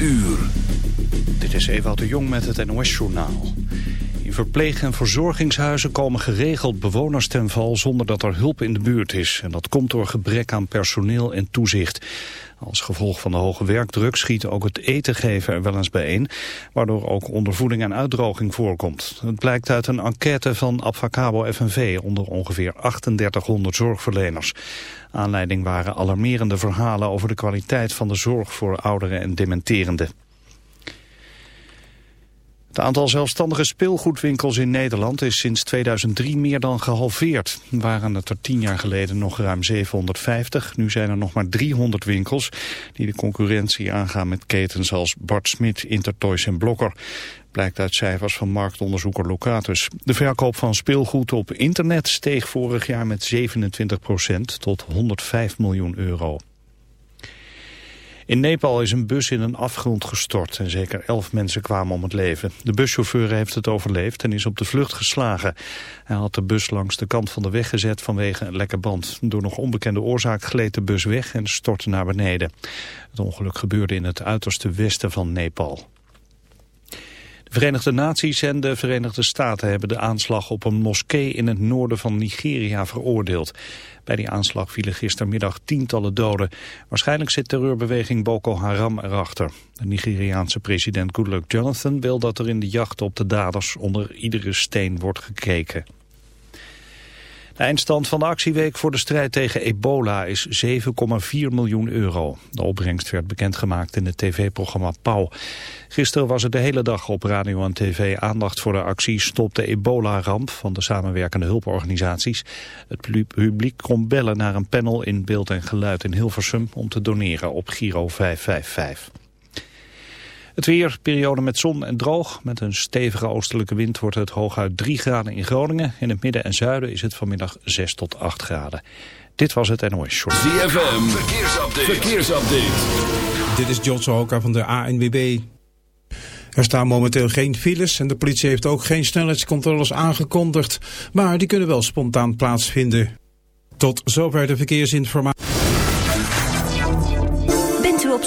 uur. Dit is Ewout de Jong met het NOS-journaal. In verpleeg- en verzorgingshuizen komen geregeld bewoners ten val zonder dat er hulp in de buurt is. En dat komt door gebrek aan personeel en toezicht. Als gevolg van de hoge werkdruk schiet ook het eten geven er wel eens bijeen, waardoor ook ondervoeding en uitdroging voorkomt. Het blijkt uit een enquête van Abfacabo FNV onder ongeveer 3800 zorgverleners. Aanleiding waren alarmerende verhalen over de kwaliteit van de zorg voor ouderen en dementerenden. Het aantal zelfstandige speelgoedwinkels in Nederland is sinds 2003 meer dan gehalveerd. Waren het er tien jaar geleden nog ruim 750. Nu zijn er nog maar 300 winkels die de concurrentie aangaan met ketens als Bart Smit, Intertoys en Blokker. Blijkt uit cijfers van marktonderzoeker Locatus. De verkoop van speelgoed op internet steeg vorig jaar met 27% tot 105 miljoen euro. In Nepal is een bus in een afgrond gestort en zeker elf mensen kwamen om het leven. De buschauffeur heeft het overleefd en is op de vlucht geslagen. Hij had de bus langs de kant van de weg gezet vanwege een lekke band. Door nog onbekende oorzaak gleed de bus weg en stortte naar beneden. Het ongeluk gebeurde in het uiterste westen van Nepal. De Verenigde Naties en de Verenigde Staten hebben de aanslag op een moskee in het noorden van Nigeria veroordeeld. Bij die aanslag vielen gistermiddag tientallen doden. Waarschijnlijk zit terreurbeweging Boko Haram erachter. De Nigeriaanse president Goodluck Jonathan wil dat er in de jacht op de daders onder iedere steen wordt gekeken. Eindstand van de actieweek voor de strijd tegen ebola is 7,4 miljoen euro. De opbrengst werd bekendgemaakt in het tv-programma Pauw. Gisteren was er de hele dag op radio en tv aandacht voor de actie Stop de ebola-ramp van de samenwerkende hulporganisaties. Het publiek kon bellen naar een panel in beeld en geluid in Hilversum om te doneren op Giro 555. Het weer, periode met zon en droog. Met een stevige oostelijke wind wordt het hooguit 3 graden in Groningen. In het midden en zuiden is het vanmiddag 6 tot 8 graden. Dit was het NOS Short. ZFM, verkeersupdate. verkeersupdate. Dit is John Sohoka van de ANWB. Er staan momenteel geen files en de politie heeft ook geen snelheidscontroles aangekondigd. Maar die kunnen wel spontaan plaatsvinden. Tot zover de verkeersinformatie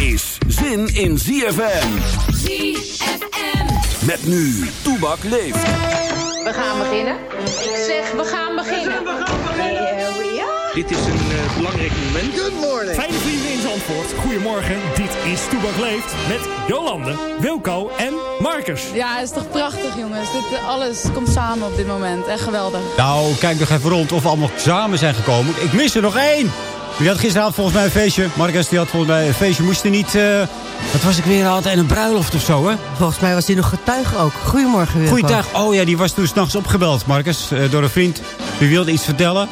is zin in ZFM. ZFM. Met nu, Toebak leeft. We gaan beginnen. Ik zeg, we gaan beginnen. We gaan beginnen. Here we are. Dit is een uh, belangrijk moment. Good morning. Fijne vrienden in Zandvoort, goedemorgen. Dit is Toebak Leeft met Jolande, Wilco en Marcus. Ja, het is toch prachtig jongens. Dit, alles komt samen op dit moment. Echt geweldig. Nou, kijk nog even rond of we allemaal samen zijn gekomen. Ik mis er nog één. Die had gisteravond volgens mij een feestje. Marcus die had volgens mij een feestje. Moest niet... Uh, wat was ik weer aan En een bruiloft of zo, hè? Volgens mij was hij nog getuige ook. Goedemorgen weer. Goeiedag. Oh ja, die was toen s'nachts opgebeld, Marcus. Uh, door een vriend. Die wilde iets vertellen.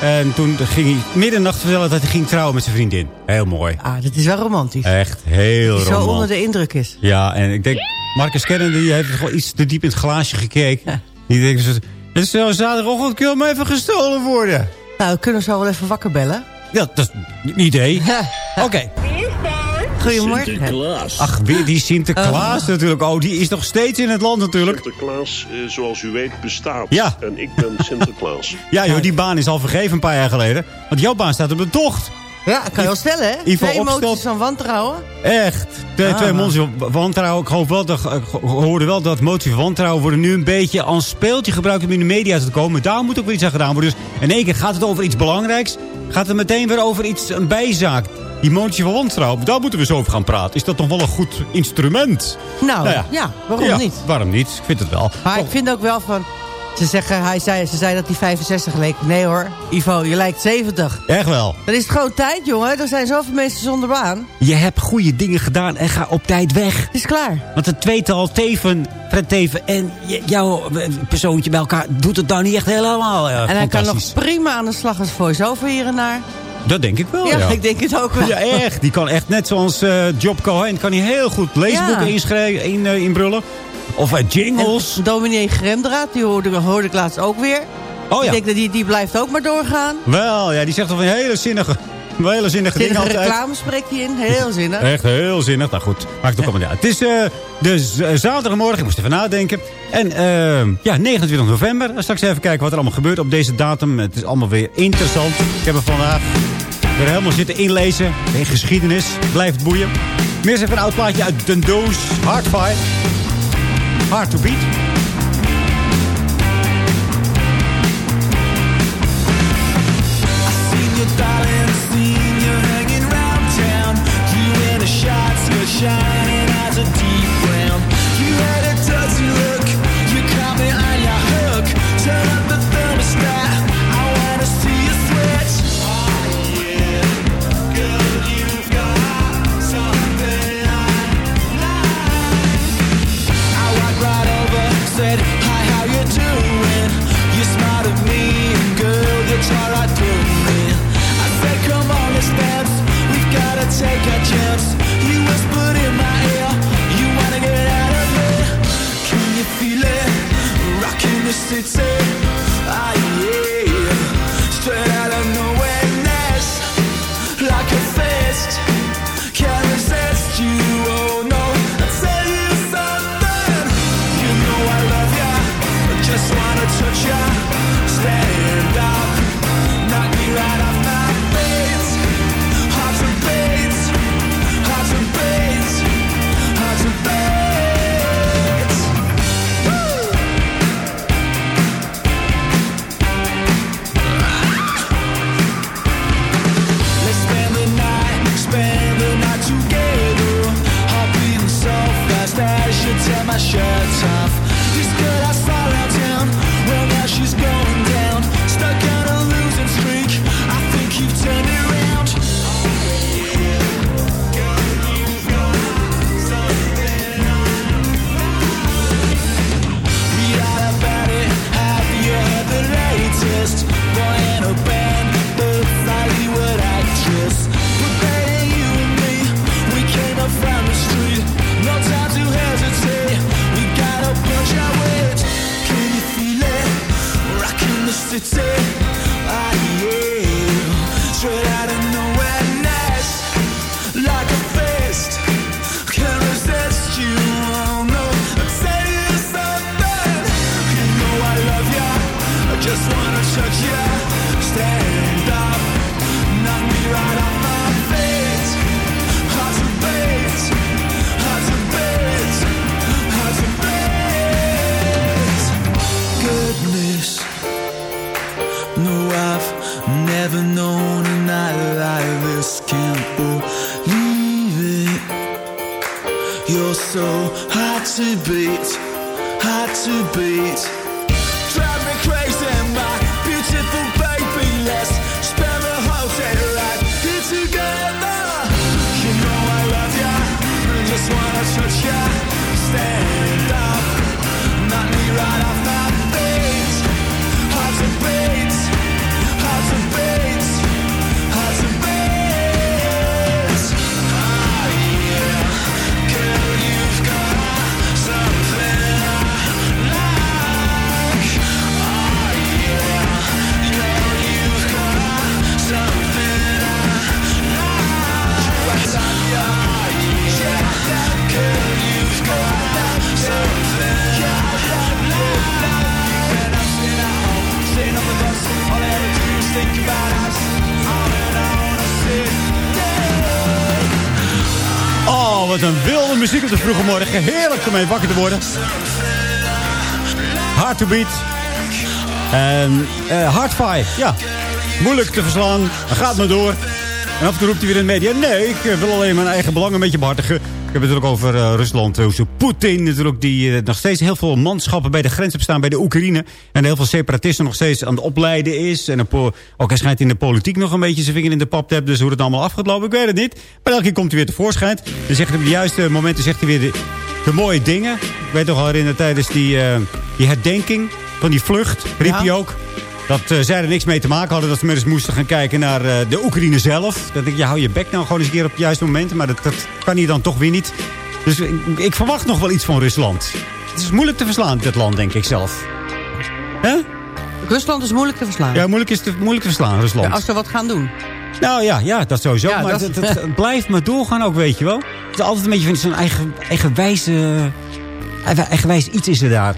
En toen ging hij middernacht vertellen dat hij ging trouwen met zijn vriendin. Heel mooi. Ah, dat is wel romantisch. Echt heel Dat hij zo romantisch. onder de indruk is. Ja, en ik denk, Marcus Kennedy die heeft gewoon iets te diep in het glaasje gekeken. Die denkt, het is zo zaterdagochtend, kun je maar even gestolen worden. Nou, we kunnen zo wel even wakker bellen. Ja, dat is een idee. Oké. Goedemorgen. Ach, weer die Sinterklaas Oh. natuurlijk. Oh, die is nog steeds in het land natuurlijk. Sinterklaas, eh, zoals u weet, bestaat. Ja. En ik ben Sinterklaas. Ja joh, die baan is al vergeven een paar jaar geleden. Want jouw baan staat op de tocht. Ja, kan je wel stellen, hè? Ivo Twee opstelt- emoties van wantrouwen. Echt. Twee, Ah. twee moties van wantrouwen. Ik wel dat, ik hoorde wel dat moties van wantrouwen worden nu een beetje als speeltje gebruikt om in de media te komen. Daar moet ook weer iets aan gedaan worden. Dus in één keer gaat het over iets belangrijks. Gaat het meteen weer over iets, een bijzaak. Die motie van wantrouwen, daar moeten we eens over gaan praten. Is dat nog wel een goed instrument? Nou, ja. waarom Ja, niet? Waarom niet? Ik vind het wel. Maar ik vind ook wel van... Ze zeggen, hij zei, ze zei dat hij 65 leek. Nee hoor, Ivo, je lijkt 70. Echt wel. Dan is het gewoon tijd, jongen. Er zijn zoveel mensen zonder baan. Je hebt goede dingen gedaan en ga op tijd weg. Het is klaar. Want het tweetal Teven, Fred Teven en jouw eh, persoontje bij elkaar doet het nou niet echt helemaal eh, en hij kan nog prima aan de slag als voice-over hier en daar. Dat denk ik wel, ja, ja. ik denk het ook wel. Ja, echt. Die kan echt net zoals eh Job Cohen, kan hij heel goed leesboeken Ja. inschrijven, in, eh, inbrullen. Of jingles. En dominee Gremdraad, die hoorde, hoorde ik laatst ook weer. Oh ja. Ik denk dat die, die blijft ook maar doorgaan. Wel, ja, die zegt toch een hele zinnige, een hele zinnige Zinnige altijd. reclame spreekt hij in. Heel zinnig. Echt heel zinnig. Nou goed, maakt het ook allemaal niet uit. Het is de eh, zaterdagmorgen, ik moest even nadenken. En eh, ja, 29 november. Straks even kijken wat er allemaal gebeurt op deze datum. Het is allemaal weer interessant. Ik heb er vandaag weer helemaal zitten inlezen. In geschiedenis. Blijft boeien. Meer even een oud plaatje uit Den Doos. Hardfire. Hard to beat. Morgen. Heerlijk om mee wakker te worden. Hard to beat. En uh, hard five, ja. Moeilijk te verslaan. Gaat maar door. En af en toe roept hij weer in de media... nee, ik eh, wil alleen mijn eigen belang een beetje behartigen. Ik heb het natuurlijk over uh, Rusland. Uh, Poetin natuurlijk, die uh, nog steeds heel veel manschappen bij de grens heeft staan bij de Oekraïne. En heel veel separatisten nog steeds aan het opleiden is. En ook hij schijnt in de politiek nog een beetje zijn vinger in de pap te hebben. Dus hoe het allemaal afgelopen, ik weet het niet. Maar elke keer komt hij weer tevoorschijn. Dan zegt hij op de juiste momenten zegt hij weer de, de mooie dingen. Ik weet toch al herinneren tijdens die, die herdenking van die vlucht. Riep ja. hij ook. Dat uh, zij er niks mee te maken hadden. Dat ze maar eens moesten gaan kijken naar uh, de Oekraïne zelf. Dat ik, je hou je bek nou gewoon eens een keer op het juiste moment. Maar dat, dat kan hij dan toch weer niet. Dus ik, ik, verwacht nog wel iets van Rusland. Het is moeilijk te verslaan, dit land, denk ik zelf. Hè? Rusland is moeilijk te verslaan. Ja, moeilijk is te, moeilijk te verslaan, Rusland. Ja, als ze wat gaan doen. Nou ja, ja dat sowieso. Ja, maar dat, het, het, het, blijft maar doorgaan ook, weet je wel. Het is altijd een beetje van zo'n eigen, eigenwijze... Eigenwijs iets is er daar.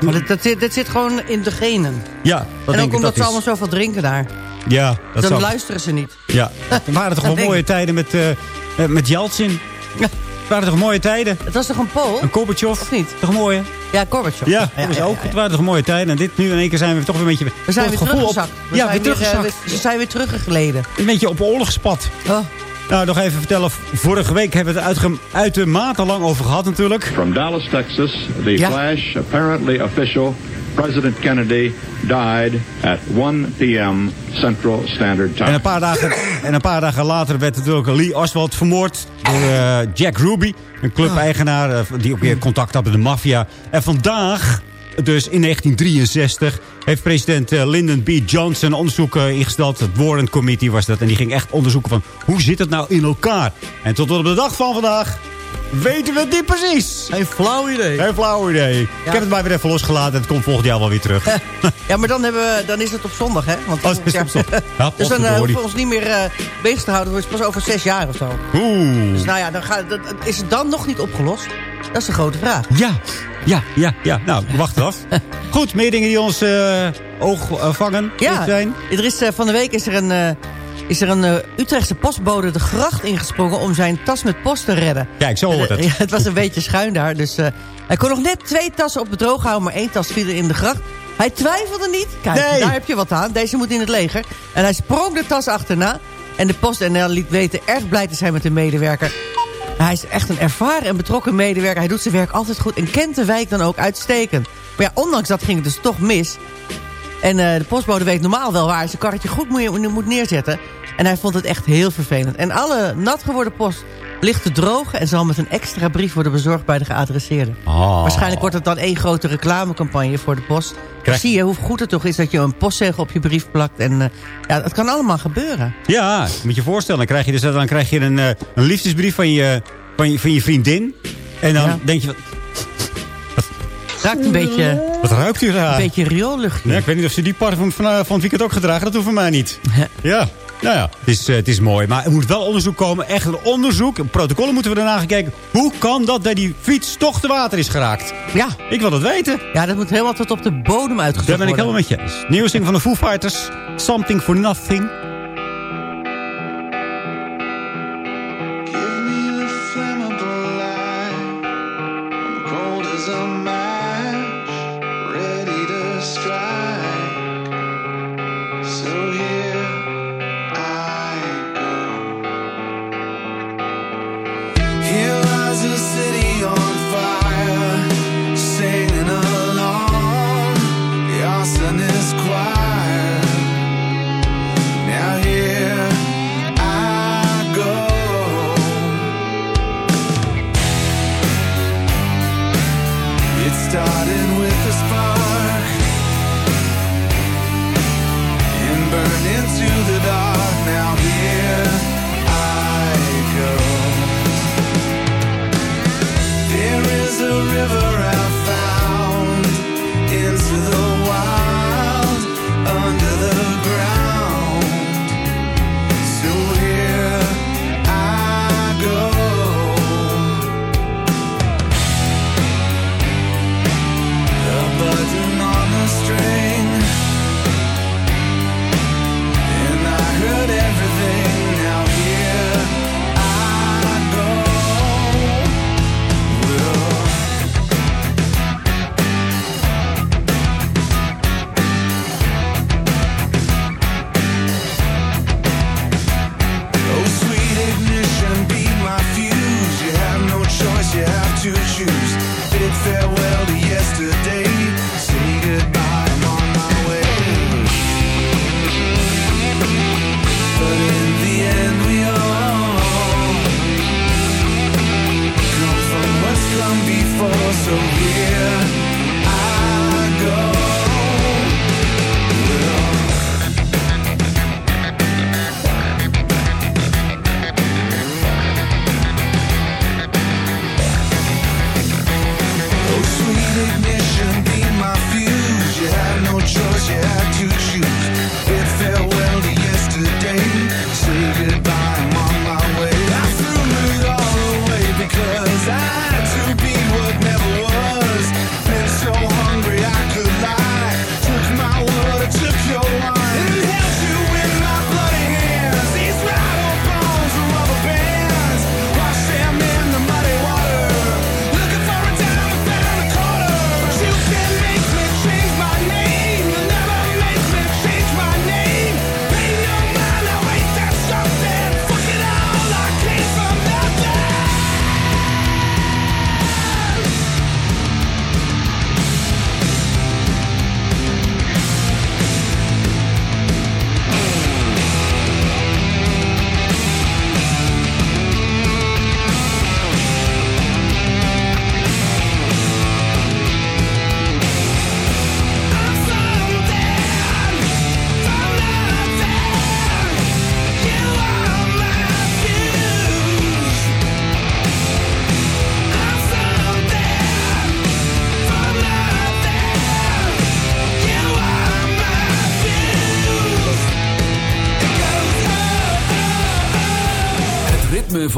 Maar dat, dat, zit, dat zit gewoon in de genen. Ja, dat En ook ik, omdat dat ze is. allemaal zoveel drinken daar. Ja, dat Dan luisteren ze niet. Ja, er waren toch wel mooie tijden met, uh, met Yeltsin. Waren toch mooie tijden? Het was toch een Pool? Een Gorbachev. Of niet? Toch mooie? Ja, Gorbachev. Ja, dat was ook. Het waren toch mooie tijden. En dit nu in één keer zijn we toch weer een beetje... We zijn weer teruggezakt. Op, We ja, zijn weer teruggezakt. eh, we zijn weer teruggegleden. Een beetje op oorlogspad. Oh. Nou, nog even vertellen. Vorige week hebben we het uitermate lang over gehad natuurlijk. From Dallas, Texas, the Ja. flash, apparently official, President Kennedy died at 1 p.m. Central Standard Time. En een, paar dagen, en een paar dagen later werd natuurlijk Lee Oswald vermoord door eh, Jack Ruby. Een clubeigenaar eh, die ook weer contact had met de maffia. En vandaag, dus in 1963, heeft president eh, Lyndon B. Johnson onderzoek ingesteld. Het Warren Committee was dat. En die ging echt onderzoeken van hoe zit het nou in elkaar. En tot op de dag van vandaag weten we het niet precies. Een flauw idee. Geen flauw idee. Ik heb het maar weer even losgelaten. Het komt volgend jaar wel weer terug. Ja, maar dan, hebben we, dan is het op zondag, hè? Want Oh, het is op zondag. Ja, dus dan potverdorie. hoeven we ons niet meer eh, bezig te houden. Het is pas over zes jaar of zo. Oeh. Dus nou ja, dan gaat, dat, is het dan nog niet opgelost? Dat is de grote vraag. Ja, ja, ja, ja. Nou, wacht af. Goed, meer dingen die ons eh, oog vangen Ja, zijn. er is, van de week is er een, is er een eh, Utrechtse postbode de gracht ingesprongen... om zijn tas met post te redden. Kijk, zo hoort het. Ja, het was een beetje schuin daar. Dus eh, hij kon nog net twee tassen op het droog houden... maar één tas viel er in de gracht. Hij twijfelde niet. Kijk, Nee. daar heb je wat aan. Deze moet in het leger. En hij sprong de tas achterna. En de PostNL liet weten erg blij te zijn met de medewerker. Hij is echt een ervaren en betrokken medewerker. Hij doet zijn werk altijd goed en kent de wijk dan ook uitstekend. Maar ja, ondanks dat ging het dus toch mis. En eh, de postbode weet normaal wel waar hij zijn karretje goed moet, moet neerzetten. En hij vond het echt heel vervelend. En alle nat geworden post ligt te drogen... en zal met een extra brief worden bezorgd bij de geadresseerde. Oh. Waarschijnlijk wordt het dan één grote reclamecampagne voor de post. Dan Krijg- zie je hoe goed het toch is dat je een postzegel op je brief plakt. En eh, ja, het kan allemaal gebeuren. Ja, moet je voorstellen. Dan krijg je, dus, dan krijg je een, eh, een liefdesbrief van je, van, je, van je vriendin. En dan Ja. denk je, wat, Raakt een beetje, wat ruikt u raar? een beetje rioollucht. Ja, ik weet niet of ze die parfum van, eh, van het weekend ook gedragen. Dat hoeft voor mij niet. Ja, nou ja, het is, eh, het is mooi. Maar er moet wel onderzoek komen. Echt een onderzoek. Een protocollen moeten we daarna gaan kijken. Hoe kan dat dat die fiets toch te water is geraakt? Ja. Ik wil dat weten. Ja, dat moet helemaal tot op de bodem uitgezocht Daar ben ik worden. helemaal met je ding van de Foo Fighters. Something for Nothing.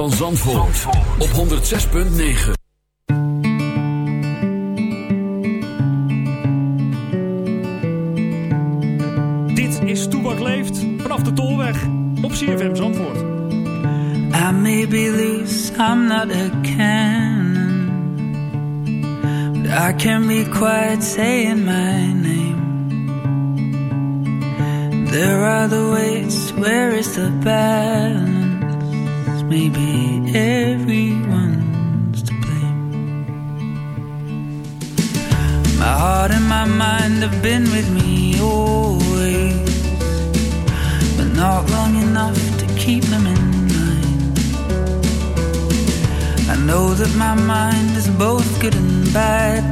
van Zandvoort, op 106.9 Dit is Toebak Leeft vanaf de Tolweg op CFM Zandvoort. I may be loose, I'm not a cannon But I can be quiet saying my name. There are the ways, where is the bad maybe everyone's to blame. My heart and my mind have been with me always, but not long enough to keep them in mind. I know that my mind is both good and bad.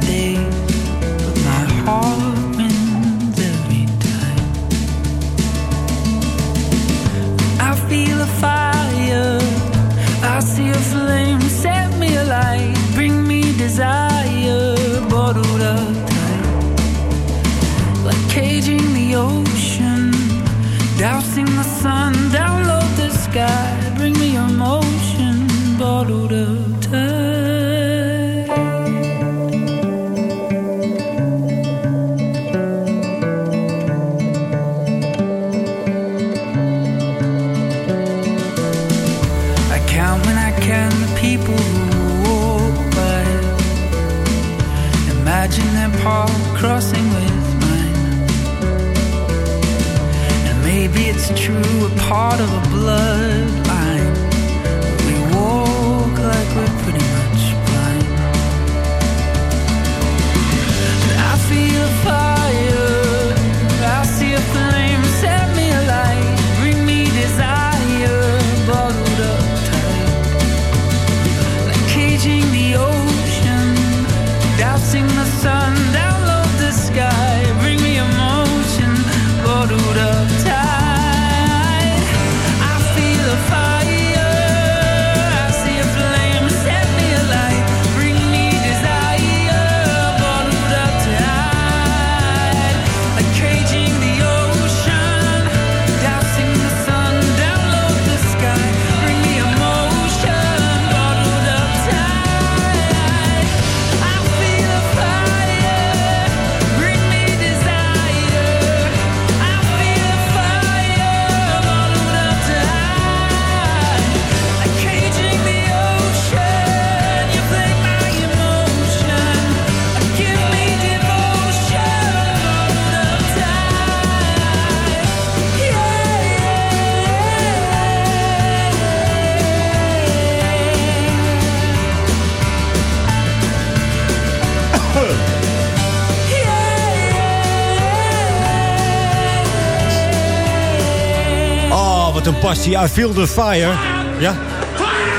Marcy, I feel the fire. Ja,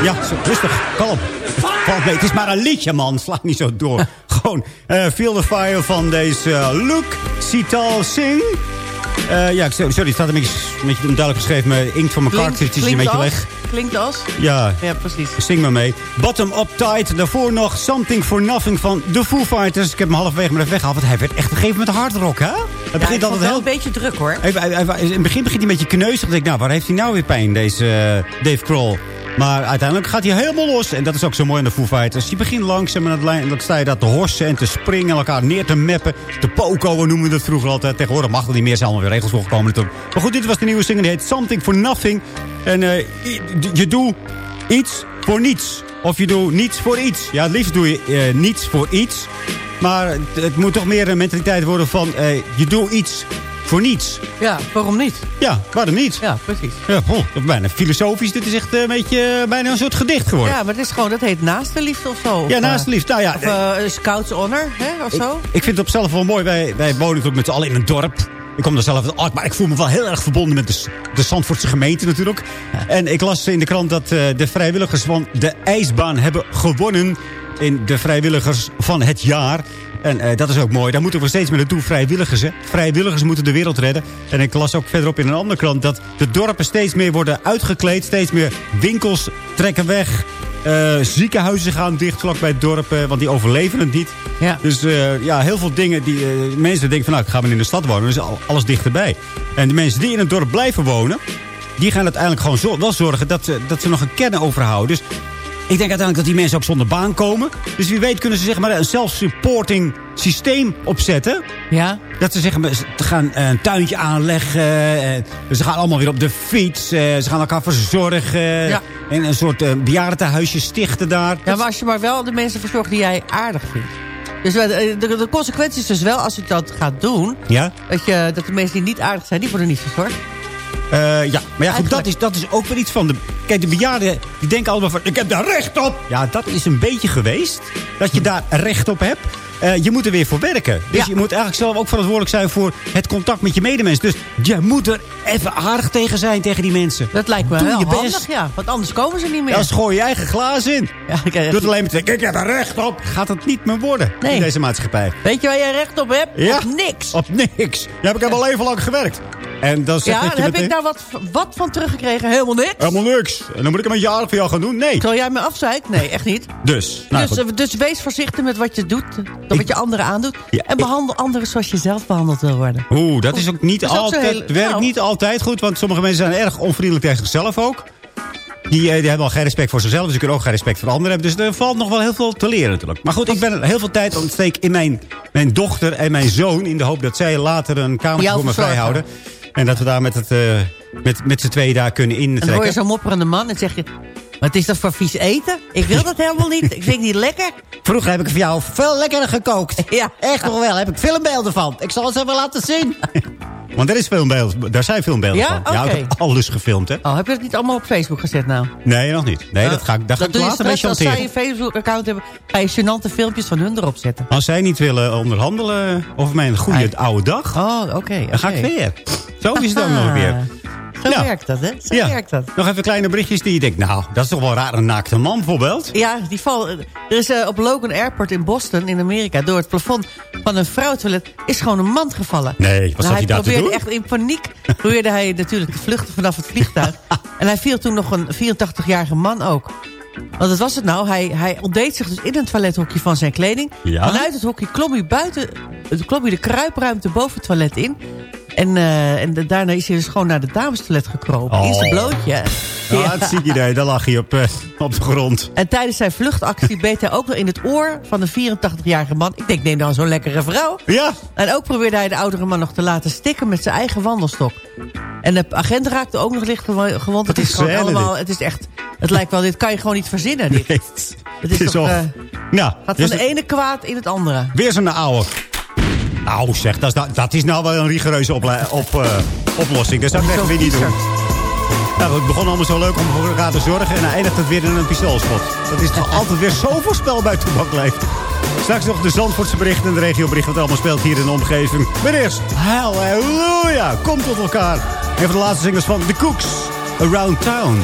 ja zo, rustig, kalm. Valt. Het is maar een liedje, man. Sla niet zo door. Gewoon uh, Feel the Fire van deze eh, Luke Cital Sital Singh. Eh, ja, sorry, het staat een beetje, een duidelijk te geschreven. Mijn inkt van mijn karakter is een beetje weg. Klinkt als? Ja. Ja, precies. Zing maar mee. Bottom Up Tight. Daarvoor nog Something for Nothing van The Foo Fighters. Ik heb hem halverwege maar even weggehaald. Want hij werd echt met een hard rock, hè? Het begint ik altijd wel heel... een beetje druk hoor. Hij- hij- in het begin begint hij een beetje kneuzig. Ik denk, nou, waar heeft hij nou weer pijn, deze eh, Dave Kroll? Maar uiteindelijk gaat hij helemaal los. En dat is ook zo mooi aan de Foo Fighters. Je begint langzaam en dan sta je daar te horsen en te springen... en elkaar neer te meppen. Te poko, we noemen we dat vroeger altijd. Tegenwoordig mag dat niet meer. Er zijn allemaal weer regels voorgekomen. Maar goed, dit was de nieuwe single. Die heet Something for Nothing. En eh, je doet iets voor niets. Of je doet niets voor iets. Ja, het liefst doe je eh, niets voor iets. Maar het, moet toch meer een mentaliteit worden van... eh, je doet iets voor niets. Ja, waarom niet? Ja, waarom niet? Ja, precies. Ja, oh, bijna filosofisch. Dit is echt eh, een beetje eh, bijna een soort gedicht geworden. Ja, maar het is gewoon, dat heet naast de liefde of zo. Of, Ja, naast de liefde. Nou ja, Of Scouts Honor, hè, of zo. Ik vind het op zichzelf wel mooi. Wij, wij wonen natuurlijk met z'n allen in een dorp. Ik kom daar zelf uit maar ik voel me wel heel erg verbonden met de, de Zandvoortse gemeente natuurlijk. En ik las in de krant dat de vrijwilligers van de ijsbaan hebben gewonnen... in de vrijwilligers van het jaar. En eh, dat is ook mooi. Daar moeten we steeds meer naartoe. Vrijwilligers, hè. Vrijwilligers moeten de wereld redden. En ik las ook verderop in een andere krant... dat de dorpen steeds meer worden uitgekleed. Steeds meer winkels trekken weg. Eh, ziekenhuizen gaan dicht vlakbij dorpen, want die overleven het niet. Ja. Dus eh, ja, heel veel dingen die mensen denken van... nou, ik ga maar in de stad wonen, dan is al- alles dichterbij. En de mensen die in het dorp blijven wonen... die gaan uiteindelijk gewoon zo, wel zorgen dat ze, dat ze nog een kern overhouden. Dus denk uiteindelijk dat die mensen ook zonder baan komen. Dus wie weet kunnen ze zeg maar een self-supporting systeem opzetten. Ja. Dat ze zeggen, ze gaan eh, een tuintje aanleggen. eh, ze gaan allemaal weer op de fiets. eh, ze gaan elkaar verzorgen. Ja. En een soort eh bejaardentehuisje stichten daar. Ja, maar als je maar wel de mensen verzorgt die jij aardig vindt. Dus de, de, de consequentie is dus wel, als je dat gaat doen... Ja? Dat, je, dat de mensen die niet aardig zijn, die worden niet verzorgd. Eh, ja, maar ja, goed, dat is, dat is ook weer iets van de... Kijk, de bejaarden die denken allemaal van... Ik heb daar recht op! Ja, dat is een beetje geweest. Dat je daar recht op hebt. Eh, je moet er weer voor werken. Dus Ja. je moet eigenlijk zelf ook verantwoordelijk zijn voor het contact met je medemens. Dus je moet er even aardig tegen zijn, tegen die mensen. Dat lijkt me Doe wel je best. handig, ja. Want anders komen ze niet meer. Ja, gooi je eigen glaas in. Ja, Doe het alleen maar te denken, ik heb er recht op. Gaat het niet meer worden Nee. in deze maatschappij. Weet je waar jij recht op hebt? Ja. Op niks. Op niks. Ja, heb ik heb al leven lang gewerkt. En dan zeg Ja, je daar heb meteen, ik daar wat, wat van teruggekregen? Helemaal niks. Helemaal niks. En dan moet ik hem een jaar voor jou gaan doen? Nee. Zal jij me afzeiken? Nee, echt niet. Dus, nou dus, goed. eh, dus wees voorzichtig met wat je doet. Wat je anderen aandoet. Ja, en behandel anderen zoals je zelf behandeld wil worden. Oeh, dat is ook niet Dat is ook zo altijd, heel- werkt nou. niet altijd goed. Want sommige mensen zijn erg onvriendelijk tegen zichzelf ook. Die, eh, die hebben al geen respect voor zichzelf. Dus ze kunnen ook geen respect voor anderen hebben. Dus er valt nog wel heel veel te leren natuurlijk. Maar goed, ik ben heel veel tijd aan het steken in mijn, mijn dochter en mijn zoon. In de hoop dat zij later een Jou voor me vrijhouden. En dat we daar met, het, eh, met, met z'n tweeën daar kunnen En dan hoor je intrekken. zo'n mopperende man en zeg je... Wat is dat voor vies eten? Ik wil dat helemaal niet. Ik vind het niet lekker. Vroeger heb ik voor jou veel lekkerder gekookt. Ja. Echt nog wel. Heb ik filmbeelden van. Ik zal het even laten zien. Want er is filmbeeld, daar zijn filmbeelden Ja? van. Ja, Oké. ik heb alles gefilmd, hè? Oh, heb je dat niet allemaal op Facebook gezet nou? Nee, nog niet. Nee, dat ga ik, daar ga ik later mee als zij een Facebook-account hebben... ga je gênante filmpjes van hun erop zetten. Als zij niet willen onderhandelen over mijn goede oude dag, Oh, oké. dan ga ik weer. Zo is het dan nog weer. Zo Ja. werkt dat, hè? Zo Ja. werkt dat. Nog even kleine berichtjes die je denkt, nou, dat is toch wel raar. Een naakte man bijvoorbeeld. Ja, die val. Er is eh, op Logan Airport in Boston, in Amerika... door het plafond van een vrouwtoilet is gewoon een man gevallen. Nee, wat zat Nou, hij daar te probeerde echt in paniek... probeerde hij natuurlijk te vluchten vanaf het vliegtuig. en hij viel toen nog een 84-jarige man ook. Want wat was het nou? Hij, hij ontdeed zich dus in een toilethokje van zijn kleding. Ja? Vanuit het hokje klom hij, buiten, klom hij de kruipruimte boven het toilet in... En, eh, en de- daarna is hij dus gewoon naar de damestoilet gekropen. In zijn blootje. Ja, dat zie je idee. Daar lag hij op, eh, op de grond. En tijdens zijn vluchtactie beet hij ook nog in het oor van de 84-jarige man. Ik denk, neem dan zo'n lekkere vrouw. Ja. En ook probeerde hij de oudere man nog te laten stikken met zijn eigen wandelstok. En de agent raakte ook nog licht gewo- gewond. Het is gewoon allemaal, het is echt, het lijkt wel, dit kan je gewoon niet verzinnen. Dit. Nee, Het is toch, toch- eh, nou, gaat dus van de ene kwaad in het andere. weer zo'n oude. Nou zeg, dat is, nou- dat is nou wel een rigoureuze opla- op, eh, oplossing. Dat zou Zo'n weer niet doen. Nou, het begon allemaal zo leuk om voor elkaar te zorgen. En dan eindigt het weer in een pistoolschot. Dat is toch altijd weer zo voorspelbaar toepak leeft. Straks nog de Zandvoortse berichten en de regioberichten. Wat allemaal speelt hier in de omgeving. Maar eerst, halleluja. Kom tot elkaar. Een van de laatste zingers van The Cooks. Around Town.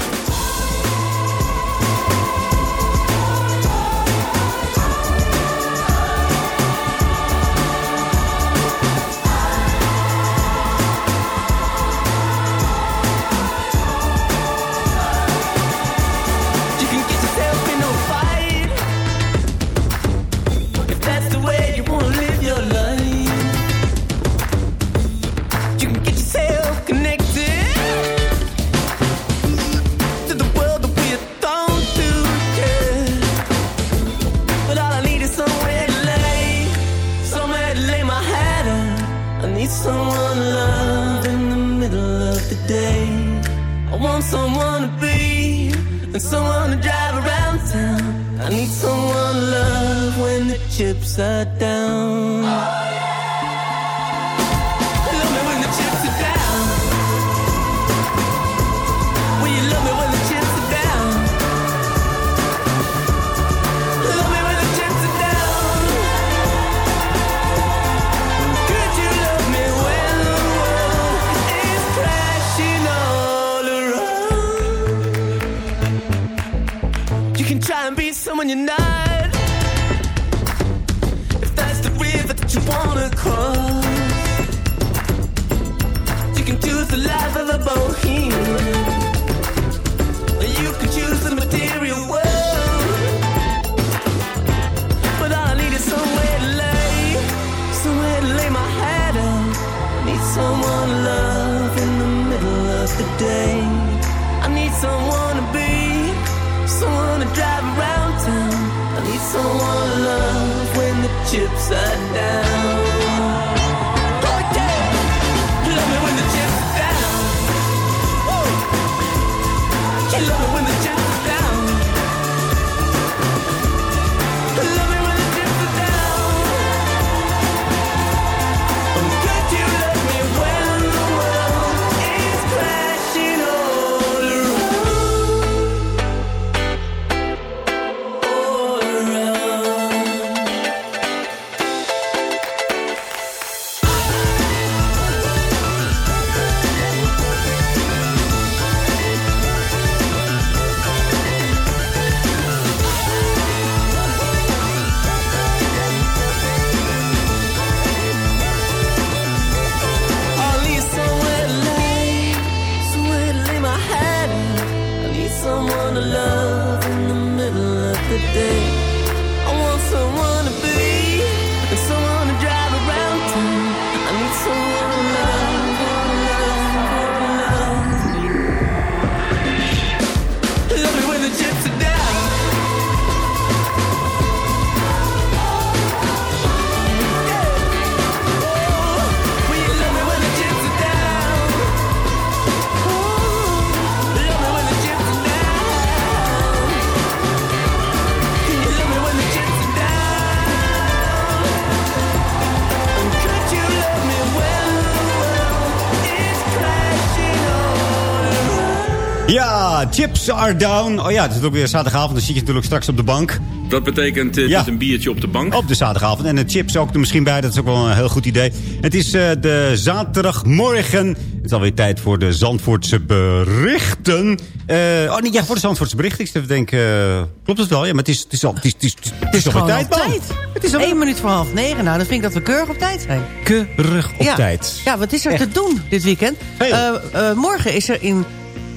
Chips are down. Oh ja, het is ook weer zaterdagavond. Dan zit je natuurlijk straks op de bank. Dat betekent eh, Ja. een biertje op de bank. Op de zaterdagavond. En de chips ook er misschien bij. Dat is ook wel een heel goed idee. Het is eh, de zaterdagmorgen. Het is alweer tijd voor de Zandvoortse berichten. Eh, oh nee, ja, voor de Zandvoortse berichten. Ik eh, klopt het wel? Ja, maar het is, het is, al, het is, het is, het is, alweer tijd, op man. tijd. Het is al Eén minuut voor half negen. Nou, dan vind ik dat we keurig op tijd zijn. keurig op ja. tijd. Ja, wat is er Echt. te doen dit weekend? Eh, eh, morgen is er in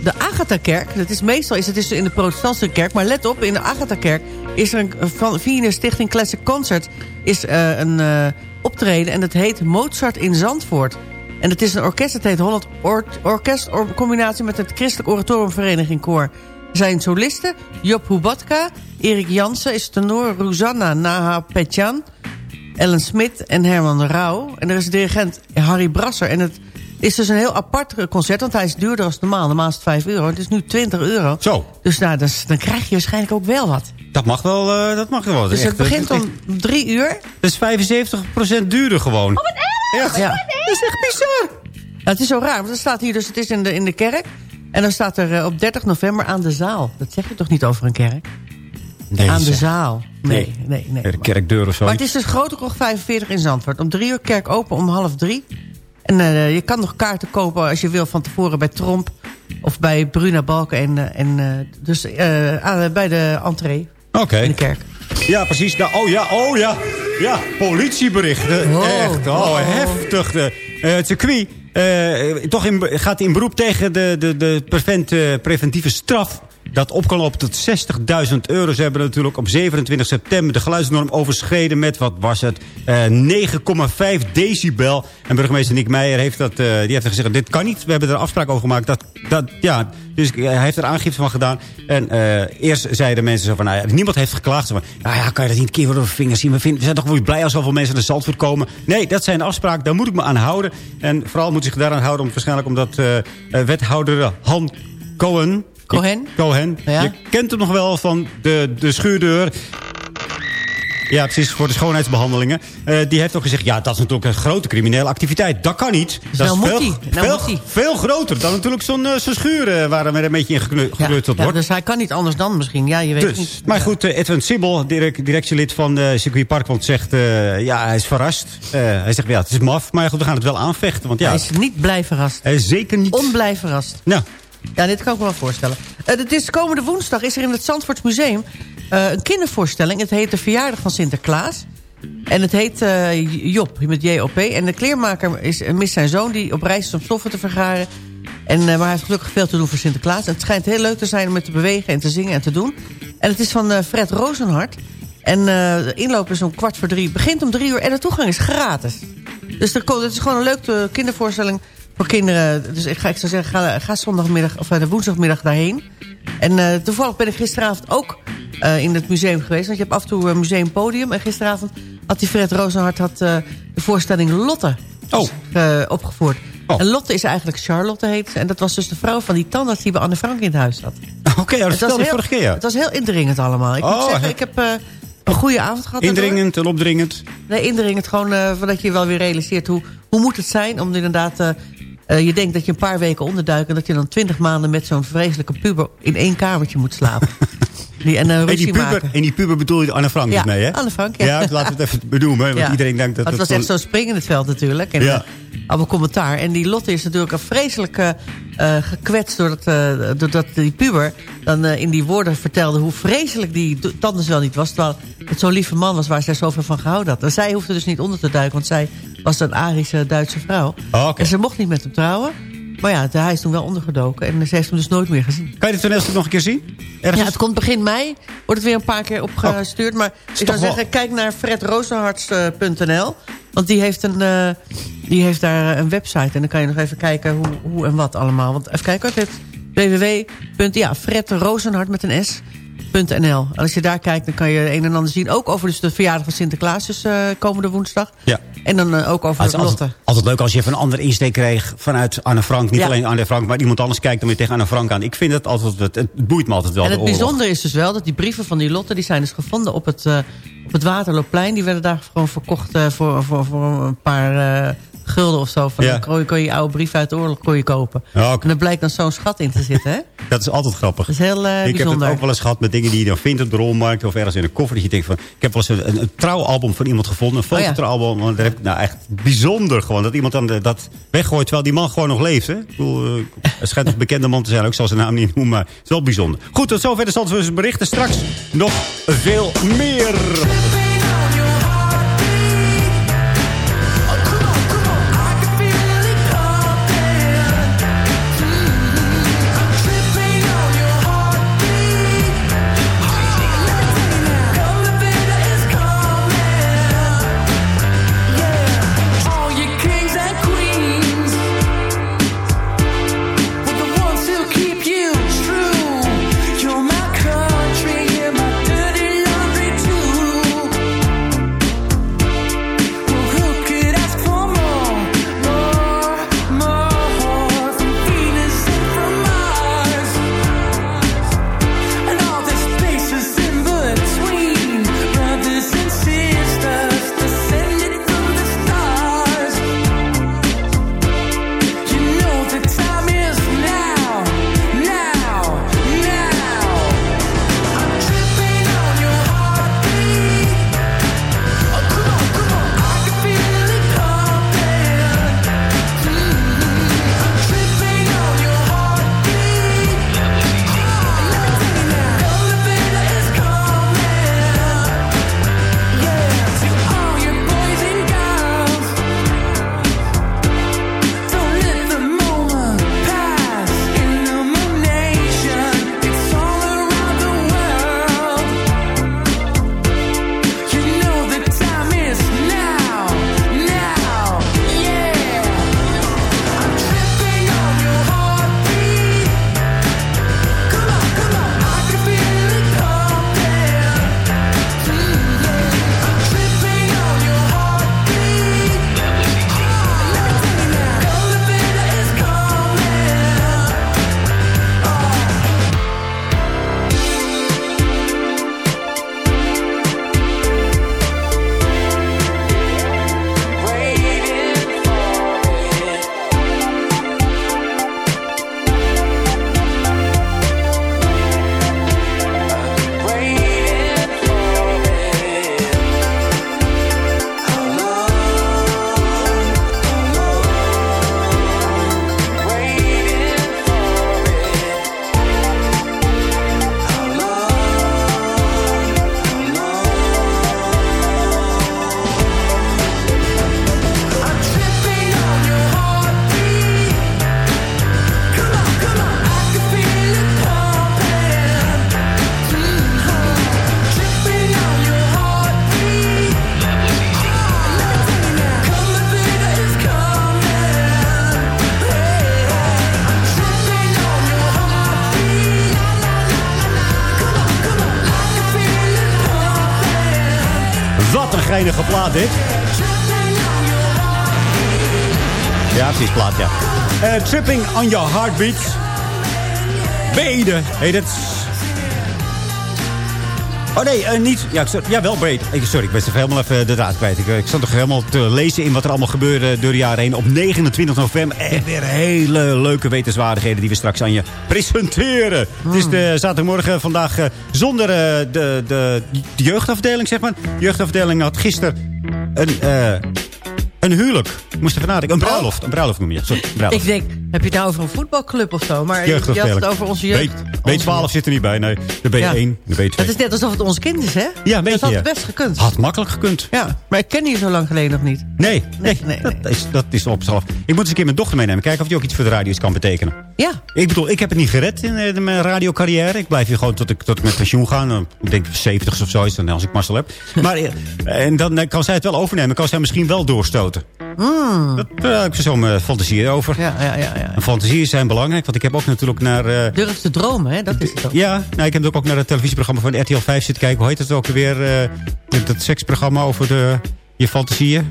de Agatha-kerk... dat is meestal is het is in de protestantse kerk... maar let op, in de Agatha-kerk is er een, van via Stichting Classic Concert... is eh, een eh, optreden en dat heet Mozart in Zandvoort. En het is een orkest, het heet Holland Or Orkest... in combinatie met het Christelijk Oratoriumvereniging Koor. Er zijn solisten Job Hubatka, Erik Jansen is tenor... Rosanna Naha Petjan... Ellen Smit en Herman Rauw. En er is dirigent Harry Brasser. En het is dus een heel apart concert, want hij is duurder als normaal. Normaal is het 5 euro, het is nu 20 euro. Zo. Dus nou, dus, dan krijg je waarschijnlijk ook wel wat. Dat mag wel, eh, dat mag wel. Dus het begint om drie uur. Dat is 75% duurder gewoon. Oh, wat erg! Ja. Dat is echt bizar. Ja, het is zo raar, want het staat hier dus, het is in de, in de kerk. En dan staat er eh, op 30 november aan de zaal. Dat zeg je toch niet over een kerk? Nee, aan de zaal. Nee, nee, nee. De kerkdeur of zo. Maar het is dus Grote Krocht 45 in Zandvoort. Om drie uur kerk open, om half drie. En eh, je kan nog kaarten kopen als je wil van tevoren bij Tromp. Of bij Bruna Balken. En, eh, en, eh, dus aan- bij de entree Oké. in de kerk. Ja, precies. Nou, oh ja, oh ja. Ja, politieberichten. Echt, oh, heftig. De, het circuit toch in, gaat in beroep tegen de, de, de prevent, preventieve straf. Dat op tot 60.000 euro. Ze hebben natuurlijk op 27 september de geluidsnorm overschreden met, wat was het, eh 9,5 decibel. En burgemeester Nick Meijer heeft, dat, eh, die heeft gezegd, dit kan niet. We hebben er afspraak over gemaakt. Dat, dat, ja, dus hij heeft er aangifte van gedaan. En eh, eerst zeiden mensen zo van, nou ja, niemand heeft geklaagd. Nou ja, kan je dat niet een keer door de vingers zien? We, vinden, we zijn toch wel blij als zoveel mensen naar Zandvoort komen. Nee, dat zijn afspraken, daar moet ik me aan houden. En vooral moet zich daaraan houden, om, waarschijnlijk omdat eh, eh, wethouder Han Cohen... Cohen? Cohen. Ja. Je kent hem nog wel van de, de schuurdeur. Ja, precies, voor de schoonheidsbehandelingen. Eh, die heeft ook gezegd, ja, dat is natuurlijk een grote criminele activiteit. Dat kan niet. Dat nou is moet veel. Nou veel, veel groter dan natuurlijk zo'n zo'n schuur eh, waar er een beetje in geknutseld Ja, wordt. dus hij kan niet anders dan misschien. Ja, je weet Dus, niet. maar goed, Edwin Sibbel, direct, directielid van uh, Circuit Parkland, zegt... ja, hij is verrast. Hij zegt, ja, het is maf, maar goed, we gaan het wel aanvechten. Want ja, Hij is niet blij verrast. hij is zeker niet... Onblij verrast. Nou, Ja, dit kan ik me wel voorstellen. Eh, het is komende woensdag is er in het Zandvoorts Museum eh, een kindervoorstelling. Het heet De Verjaardag van Sinterklaas. En het heet eh, Job, met J-O-P. En de kleermaker is, mist zijn zoon die op reis is om stoffen te vergaren. En, maar hij heeft gelukkig veel te doen voor Sinterklaas. Het schijnt heel leuk te zijn om met te bewegen en te zingen en te doen. En het is van Fred Rozenhart. En de inloop is om kwart voor drie. begint om drie uur en de toegang is gratis. Dus het is gewoon een leuke kindervoorstelling voor kinderen. Dus ik ga, ik zou zeggen, ga, ga zondagmiddag of eh, woensdagmiddag daarheen. En eh, toevallig ben ik gisteravond ook eh, in het museum geweest. Want je hebt af en toe een museumpodium. En gisteravond had die Fred Rozenhart had, de voorstelling Lotte Oh. opgevoerd. Oh. En Lotte is eigenlijk Charlotte heet ze. En dat was dus de vrouw van die tandarts die bij Anne Frank in het huis zat. oké, dat vertelde je vorige keer. ja. Het was heel indringend allemaal. Ik Oh, moet zeggen, ik heb een goede avond gehad. Indringend en opdringend. Nee, indringend. Gewoon uh, dat je wel weer realiseert hoe, hoe moet het zijn. Om inderdaad, uh, uh, je denkt dat je een paar weken onderduikt... en dat je dan twintig maanden met zo'n vreselijke puber... in één kamertje moet slapen. die, en, En ruzie die, puber, maken. en die puber bedoel je Anne Frank Ja, niet mee, hè? Anne Frank, ja. Ja, laten we het even benoemen. Want Ja. iedereen denkt dat het was zo'n- echt zo'n spring in het veld natuurlijk. En, Ja. eh, allemaal commentaar. En die Lotte is natuurlijk een vreselijk eh, eh, gekwetst... Doordat, eh, doordat die puber dan eh, in die woorden vertelde... hoe vreselijk die tanden wel niet was. Terwijl het zo'n lieve man was waar zij zoveel van gehouden had. En zij hoefde dus niet onder te duiken... want zij was een Arische Duitse vrouw. Oh. En ze mocht niet met hem trouwen. Maar ja, hij is toen wel ondergedoken. En ze heeft hem dus nooit meer gezien. Kan je het toneelstuk nog een keer zien? Ergens? Ja, het komt begin mei. Wordt het weer een paar keer opgestuurd. Maar ik zou wel- zeggen, kijk naar fredrozenharts.nl. Want die heeft, een, eh, die heeft daar een website. En dan kan je nog even kijken hoe, hoe en wat allemaal. Want even kijken, het www. Ja, fredrozenhart met een S. En als je daar kijkt, dan kan je een en ander zien. Ook over dus de verjaardag van Sinterklaas, dus eh, komende woensdag. Ja. En dan eh, ook over Ah, het de altijd, altijd leuk als je even een andere insteek kreeg vanuit Anne Frank. Niet Ja. alleen Anne Frank, maar iemand anders kijkt dan weer tegen Anne Frank aan. Ik vind het altijd, het, het boeit me altijd wel. En het bijzondere is dus wel dat die brieven van die Lotte... die zijn dus gevonden op het, eh, op het Waterloopplein. Die werden daar gewoon verkocht voor, voor, voor een paar gulden of zo. Van, Ja. Dan kon je, oude brief uit de oorlog kon je kopen. Ja. En er blijkt dan zo'n schat in te zitten, hè? Dat is altijd grappig. Dat is heel eh, ik heb het ook wel eens gehad met dingen die je dan vindt op de rolmarkt of ergens in een koffer. Dat je denkt van, ik heb wel eens een, trouwalbum van iemand gevonden, een Oh fototrouwalbum. want daar heb ik nou echt bijzonder gewoon. Dat iemand dan dat weggooit terwijl die man gewoon nog leeft. Hè? Ik bedoel, eh, het schijnt een bekende man te zijn. Ik zal zijn naam niet noemen, maar het is wel bijzonder. Goed, tot zover de Zandvoortse berichten. Straks nog veel meer. Chagrijnige plaat, dit. Ja, precies, plaat, ja. Eh, tripping on your heartbeat. Bede heet het. Oh nee, eh, niet. Ja, ik ja wel breed. Ik- Sorry, ik ben even helemaal even de draad kwijt. Ik, eh, ik zat toch helemaal te lezen in wat er allemaal gebeurde door de jaren heen. Op 29 november. En weer hele leuke wetenswaardigheden die we straks aan je presenteren. Het is de zaterdagmorgen vandaag eh, zonder eh, de, de, de jeugdafdeling, zeg maar. De jeugdafdeling had gisteren een, eh, een huwelijk. Ik moest even nadenken. Een bruiloft. Een bruiloft noem je. Sorry, bruiloft. Ik denk, heb je het nou over een voetbalclub of zo? Maar je had het over onze jeugd. B, 12 zit er niet bij, nee. De B1, Ja. de B2. Het is net alsof het ons kind is, hè? Ja, een beetje, Dat had ja. best gekund. Had makkelijk gekund. Ja, maar ik ken je zo lang geleden nog niet. Nee, nee, dat, Is, dat is op zichzelf. Ik moet eens een keer mijn dochter meenemen. Kijken of die ook iets voor de radio's kan betekenen. Ja. Ik bedoel, ik heb het niet gered in, eh, mijn radiocarrière. Ik blijf hier gewoon tot ik, tot ik met pensioen ga. Dan, ik denk 70 of zo is dan als ik mazzel heb. Maar, eh, en dan eh, kan zij het wel overnemen. Kan zij misschien wel doorstoten. Hmm. Dat, daar heb ik zo mijn fantasie over. Ja, ja, ja, fantasieën zijn belangrijk. Want ik heb ook natuurlijk naar... eh, Durf te dromen, hè? Dat is het ook. ja, nou, ik heb ook naar het televisieprogramma van RTL 5 zitten kijken. Hoe heet het ook weer? eh, dat seksprogramma over de, je fantasieën.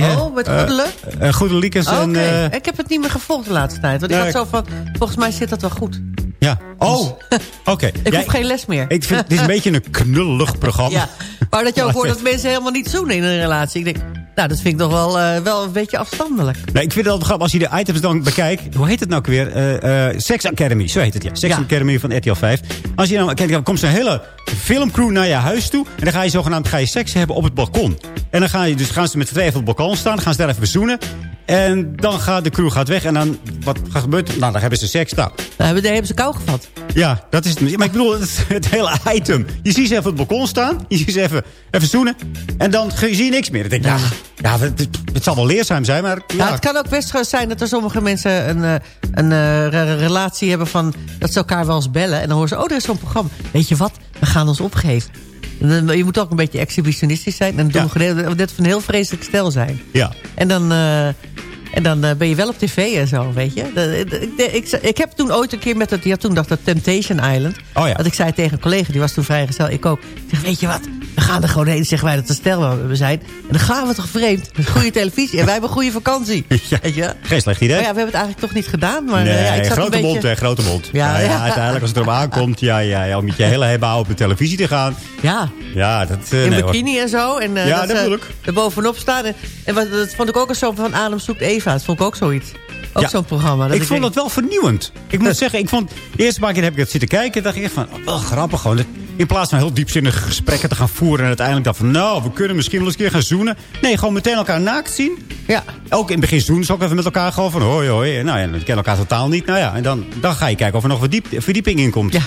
Oh, met eh, Goedele? eh, Goedele Liekens Oké, en... eh, ik heb het niet meer gevolgd de laatste tijd. Want ik had zo van, volgens mij zit dat wel goed. Ja. Oh, oké. Ik Ja, hoef geen les meer. Ik vind, het is een beetje een knullig programma. Ja, maar dat je ook hoort dat mensen helemaal niet zoenen in een relatie. Ik denk, nou, dat vind ik toch wel, eh, wel een beetje afstandelijk. Nee, ik vind het altijd grappig als je de items dan bekijkt. Hoe heet het nou weer? Eh, Sex Academy, zo heet het ja. Sex Ja. Academy van RTL 5. Als je nou kijkt, dan komt zo'n hele filmcrew naar je huis toe. En dan ga je zogenaamd ga je seks hebben op het balkon. En dan ga je, dus gaan ze met z'n tweeën op het balkon staan. Gaan ze daar even bezoenen. En dan gaat de crew gaat weg. En dan, wat gaat gebeuren? Nou, dan hebben ze seks. Nou, hebben, daar hebben ze kou gevat. ja, dat is het. Maar ik bedoel, het, het hele item. Je ziet ze even op het balkon staan. Je ziet ze even, even zoenen. En dan zie je niks meer. Dan denk ik, ja, ja het, het- zal wel leerzaam zijn, maar... Ja, Nou, het kan ook best zijn dat er sommige mensen een, eh, een eh, re- relatie hebben van... dat ze elkaar wel eens bellen. En dan horen ze, oh, er is zo'n programma. Weet je wat? We gaan ons opgeven. Je moet ook een beetje exhibitionistisch zijn. En dit van een heel vreselijk stel zijn. ja. En dan, eh, en dan eh, ben je wel op tv en zo, weet je. Dat- Ik, ik, ik, ik heb toen ooit een keer met het... Ja, toen dacht dat Temptation Island. Oh ja. Dat ik zei tegen een collega, die was toen vrijgezel. Ik ook. Ik zeg, weet je wat? We gaan er gewoon heen. Zeggen wij dat het stel waar we zijn. En dan gaan we toch vreemd. Met goede televisie. En wij hebben goede vakantie. Ja. Weet je? Geen slecht idee. Maar ja, we hebben het eigenlijk toch niet gedaan. Maar nee, eh, ja, ik zat grote een mond, beetje... hè, grote mond. Ja, Ja, uiteindelijk als het erop aankomt, ja, ja, ja, om met je hele hebben op de televisie te gaan. Ja, Ja, dat... eh, in nee, hoor. bikini en zo. En, eh, Ja, dat er bovenop staan. En, en wat, dat vond ik ook eens zo van Adem zoekt Eva. Dat vond ik ook zoiets. Ook Ja. zo'n programma. dat Ik vond het wel vernieuwend. Ik moet zeggen, ik vond, de eerste paar keer heb ik het zitten kijken... dacht ik echt van, oh, wel grappig gewoon. In plaats van heel diepzinnige gesprekken te gaan voeren... en uiteindelijk dacht van, nou, we kunnen misschien wel eens een keer gaan zoenen. Nee, gewoon meteen elkaar naakt zien. Ja. Ook in het begin zoenen ze ook even met elkaar gewoon van... hoi, hoi. Nou ja, dan kennen elkaar totaal niet. Nou ja, en dan, dan ga je kijken of er nog verdieping in komt. Ja.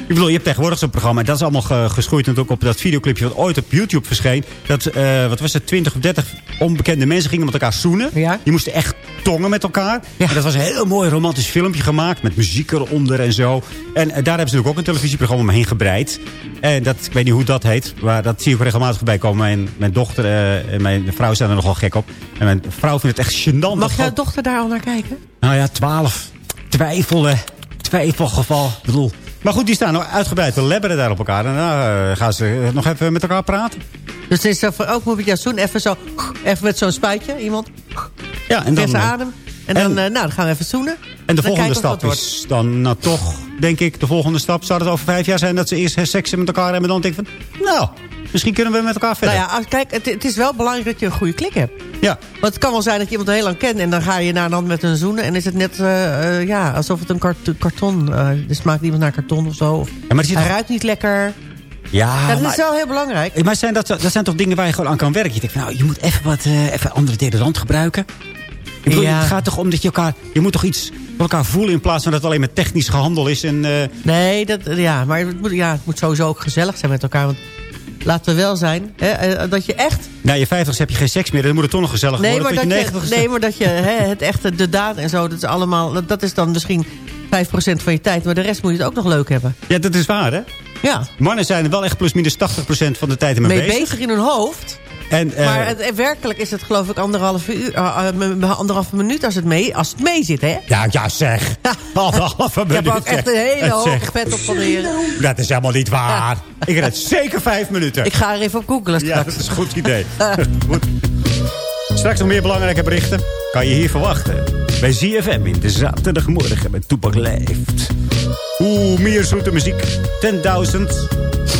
Ik bedoel, je hebt tegenwoordig zo'n programma. En dat is allemaal ge- geschoeid natuurlijk op dat videoclipje... wat ooit op YouTube verscheen. Dat, eh, wat was het, 20 of 30 onbekende mensen gingen met elkaar zoenen. Ja. Die moesten echt tongen met elkaar. En dat was een heel mooi romantisch filmpje gemaakt... met muziek eronder en zo. En eh, daar hebben ze natuurlijk ook een televisieprogramma omheen gebreid. En dat, ik weet niet hoe dat heet. Maar dat zie ik regelmatig voorbij komen. Mijn, mijn dochter eh, en mijn vrouw zijn er nogal gek op. En mijn vrouw vindt het echt gênant. Mag jouw dochter daar al naar kijken? nou ja, 12. Twijfel, hè. Twijfelgeval. Ik bedoel. Maar goed, die staan nog uitgebreid te lebberen daar op elkaar. En dan eh, gaan ze nog even met elkaar praten. Dus het is zo van, ook moet ik jou zoen. Even zo, even met zo'n spuitje. Iemand. Ja, en dan, Verse eh, adem. En dan, eh, nou, dan gaan we even zoenen. En de Dan volgende stap is dan nou, toch, denk ik, de volgende stap zou het over vijf jaar zijn dat ze eerst seks met elkaar hebben. En dan denk ik van, nou, misschien kunnen we met elkaar verder. Nou ja, kijk, het, het is wel belangrijk dat je een goede klik hebt. Ja. Want het kan wel zijn dat je iemand heel lang kent... en dan ga je naar hand met een zoenen... en is het net eh, eh, ja, alsof het een kart- karton... eh dus smaakt iemand naar karton of zo. Of maar hij ruikt niet lekker. Ja, Ja, dat maar, is wel heel belangrijk. maar zijn dat, dat zijn toch dingen waar je gewoon aan kan werken? Je denkt van, nou, je moet even wat eh, even andere deodorant gebruiken. Ik bedoel, Ja. Het gaat toch om dat je elkaar... Je moet toch iets van elkaar voelen in plaats van dat het alleen met technisch gehandel is. En, eh, Nee, dat, ja, maar het moet, ja, het moet sowieso ook gezellig zijn met elkaar. Want laten we wel zijn, hè, eh, dat je echt... na je vijftigste heb je geen seks meer. Dan moet het toch nog gezellig Nee, maar worden. dat je 90ste. nee, maar dat je hè, het echte, de daad en zo... Dat is, allemaal, dat, is dan misschien 5% van je tijd. Maar de rest moet je het ook nog leuk hebben. Ja, dat is waar, hè? Ja, Mannen zijn er wel echt plus minus 80% van de tijd ermee mee bezig. bezig in hun hoofd. En, eh, maar het, werkelijk is het geloof ik anderhalve, uur, uh, uh, anderhalve minuut als het mee, als het mee zit, hè? Ja, ja zeg. Anderhalve minuut. Ik heb ook echt een hele hoge zeg. pet op van heren. Dat is helemaal niet waar. Ik red zeker vijf minuten. Ik ga er even op googlen straks. Ja, dat is een goed idee. Goed. Straks nog meer belangrijke berichten. Kan je hier verwachten. Bij ZFM in de zaterdagmorgen met Toepak Leeft. Oeh, meer zoete muziek. 10.000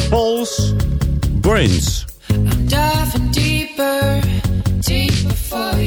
Pulse Brains. Deeper, deeper for you.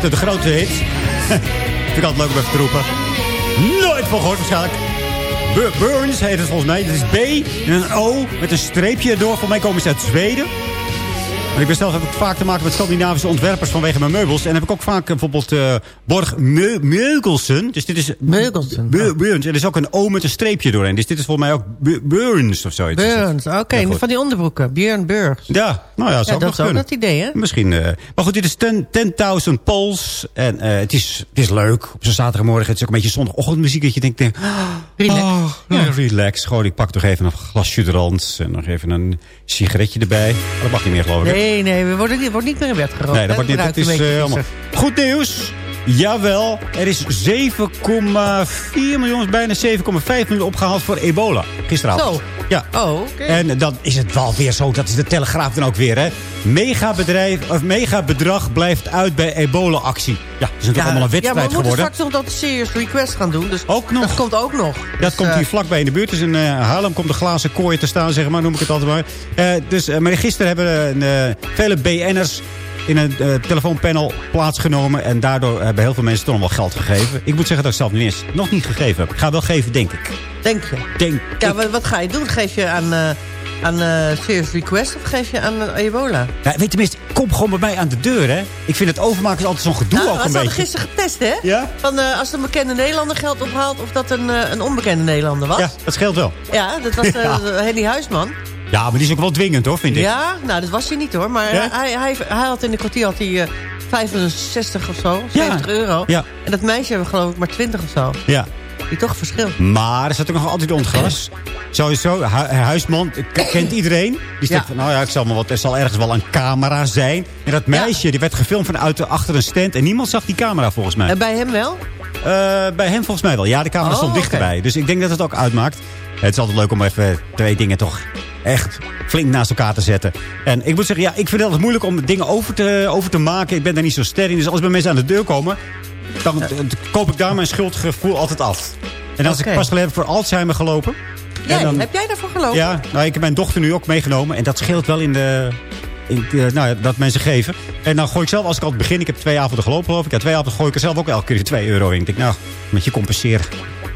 Verwachten, de grote hit. Vind ik altijd leuk om even te roepen. Nooit van gehoord waarschijnlijk. Bu- Burns heet het volgens mij. Dat is B en een O met een streepje erdoor. Voor mij komen ze uit Zweden. Maar ik ben zelf heb ik vaak te maken met Scandinavische ontwerpers vanwege mijn meubels. En heb ik ook vaak eh, bijvoorbeeld eh, Borg Meu- Meugelsen. Dus dit is... Meugelsen. Bu- Burns. En er is ook een O met een streepje doorheen. Dus dit is volgens mij ook Bu- Burns of zoiets. Burns, oké. Ja, goed. van die onderbroeken. Björn Burgs. Ja, nou ja, zou Ja, ook dat nog is ook kunnen. dat idee, hè? Misschien. eh, maar goed, dit is 10 10.000 Pols. En eh, het, is, het is leuk. Op zo'n zaterdagmorgen. Het is ook een beetje zondagochtendmuziek. Dat je denkt, eh, Relax. oh, ja, relax. Gewoon, ik pak toch even een glas jus rand. En nog even een sigaretje erbij. Maar dat mag niet meer, geloof ik. Nee, nee, we worden niet, wordt niet meer in bed gerookt. Nee, dat hè? wordt niet. Dat is eh, allemaal. Goed nieuws. Jawel, er is 7,4 miljoen, bijna 7,5 miljoen opgehaald voor ebola. Gisteravond. Zo. Ja. Oh, oké. En dan is het wel weer zo, dat is de Telegraaf dan ook weer, hè. Megabedrijf, of megabedrag blijft uit bij ebola-actie. Ja, dat is natuurlijk allemaal een ja, maar wedstrijd we moeten geworden. straks nog dat serious request gaan doen. Dus Ook nog. Dat komt ook nog. Dat Dus, komt eh, hier vlakbij in de buurt. Dus in eh, Haarlem komt de glazen kooi te staan, zeg maar, noem ik het altijd maar. Eh, dus, eh, maar gisteren hebben eh, vele BN'ers in een eh, telefoonpanel plaatsgenomen. En daardoor hebben heel veel mensen toch nog wel geld gegeven. Ik moet zeggen dat ik zelf niet eens nog niet gegeven heb. Ik ga wel geven, denk ik. Denk je? Denk Ja, ik. wat, ga je doen? Geef je aan, eh aan serious request of geef je aan ebola? Ja, weet je tenminste, kom gewoon bij mij aan de deur, hè. Ik vind het overmaken is altijd zo'n gedoe Nou, ook we een hadden beetje. gisteren getest, hè? Ja? Van, als een bekende Nederlander geld ophaalt... of dat een, een onbekende Nederlander was. Ja, dat scheelt wel. Ja, dat was Ja. Henny Huisman. Ja, maar die is ook wel dwingend, hoor, vind ik. Ja, nou, dat was hij niet, hoor. Maar Ja? hij, hij, hij had in de kwartier had hij, eh, 65 of zo, 70 euro. Ja. En dat meisje hebben geloof ik maar 20 of zo. Ja. Die toch verschil. Maar er zat ook nog altijd ontglas. Sowieso, hu huisman k- kent iedereen. Die zegt Ja. van, nou ja, ik zal maar wat, er zal ergens wel een camera zijn. En dat meisje, die werd gefilmd vanuit achter een stand. En niemand zag die camera volgens mij. En bij hem wel? Eh, bij hem volgens mij wel. Ja, de camera Oh, stond dichterbij. Dus ik denk dat het ook uitmaakt. Het is altijd leuk om even twee dingen toch echt flink naast elkaar te zetten. En ik moet zeggen, ja, ik vind het altijd moeilijk om dingen over te, over te maken. Ik ben daar niet zo sterk in. Dus als bij mensen aan de deur komen, dan eh, koop ik daar mijn schuldgevoel altijd af. En als ik pas geleden heb voor Alzheimer gelopen. Jij, en dan- heb jij daarvoor gelopen? ja, nou, ik heb mijn dochter nu ook meegenomen. En dat scheelt wel in de... In, de- nou, ja, dat mensen geven. En dan gooi ik zelf, als ik altijd begin... Ik heb twee avonden gelopen, geloof ik. Ja, twee avonden gooi ik er zelf ook elke keer 2 euro in. Ik denk, nou, met je compenseren.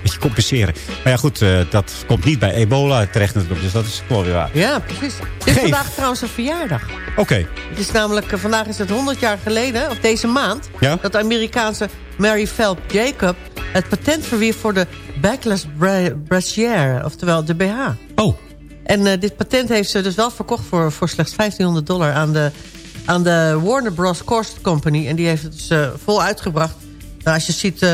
Met je compenseren. Maar ja, goed, eh, dat komt niet bij ebola terecht natuurlijk. Dus dat is gewoon weer waar. Ja, precies. Dit is Geef. vandaag trouwens een verjaardag. Oké. Het is namelijk, eh, vandaag is het 100 jaar geleden, of deze maand... Ja? dat de Amerikaanse Mary Phelps Jacob het patent verwierf voor de backless bra brassière, oftewel de BH. Oh. En eh, dit patent heeft ze dus wel verkocht voor, voor slechts 1500 dollar aan de, aan de Warner Bros. Corset Company. En die heeft het dus vol uitgebracht. Nou, als je ziet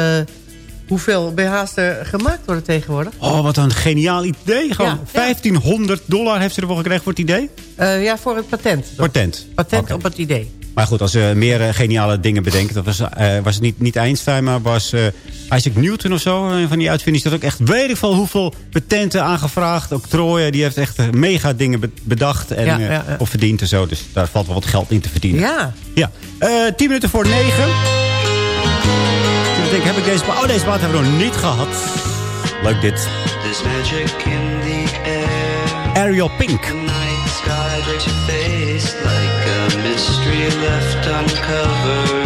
hoeveel BH's er gemaakt worden tegenwoordig. Oh, wat een geniaal idee. Gewoon Ja, 1500 dollar heeft ze ervoor gekregen voor het idee? Eh, ja, voor het patent. Patent. Patent op het idee. Maar goed, als ze meer eh, geniale dingen bedenken... dat was, eh, was het niet, niet Einstein, maar was Isaac Newton of zo. Een van die uitvinders. Had ook echt weet ik veel hoeveel patenten aangevraagd. Ook Troje, die heeft echt mega dingen be- bedacht en Ja, of verdiend en zo. Dus daar valt wel wat geld in te verdienen. Ja. Ja. Tien minuten voor negen. Denk, heb ik deze... Oh, deze plaat hebben we nog niet gehad. Leuk dit. There's magic in the air. Ariel Pink. The night sky face like a mystery left uncovered.